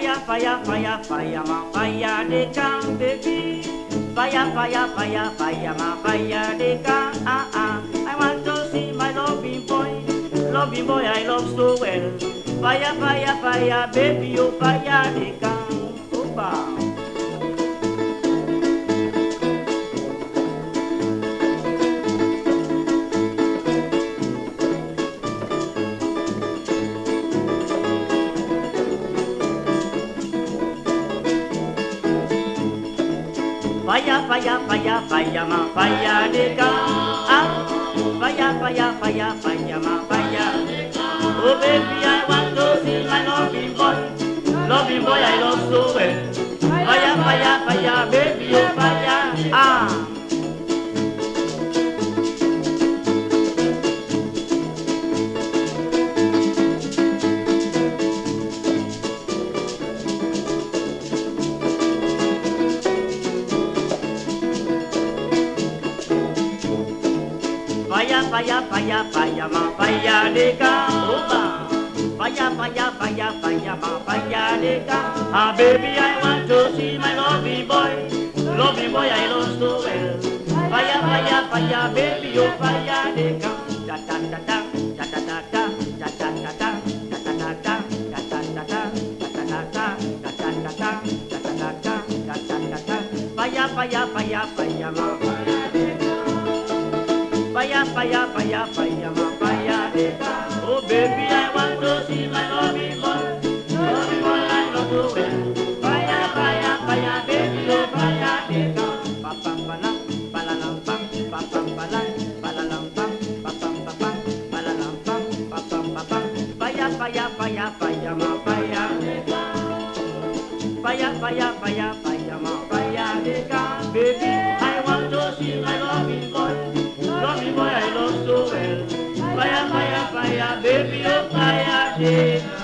Fire, fire, fire, fire, my fire, they come, baby. Fire, fire, fire, fire, my fire, they come. Ah, ah. I want to see my loving boy. Loving boy, I love so well. Fire, fire, fire, baby, oh fire, they come. Falla, falla, falla, falla, ma, falla de ca. Ah, falla, falla, falla, falla, ma, falla. Oh baby, I want to sing my loving boy. Loving boy, I love so well. Fire, fire, fire, fire, ma they come. Opa. Fire, fire, fire, fire, ma they come. Ah, baby, I want to see my loving boy. Loving boy, I love so well. Fire, fire, fire, baby, oh they come. Da da da da, da da da da, da da da da, da da da da, da Oh, baby, I want to see my. Loving boy, I love you well. Baby. Pa pa pa pa pa pa pa pa pa pa pa. Baby, saia, baby, eu saia, gente.